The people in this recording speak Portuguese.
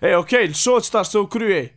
É ok, o show está sou crué.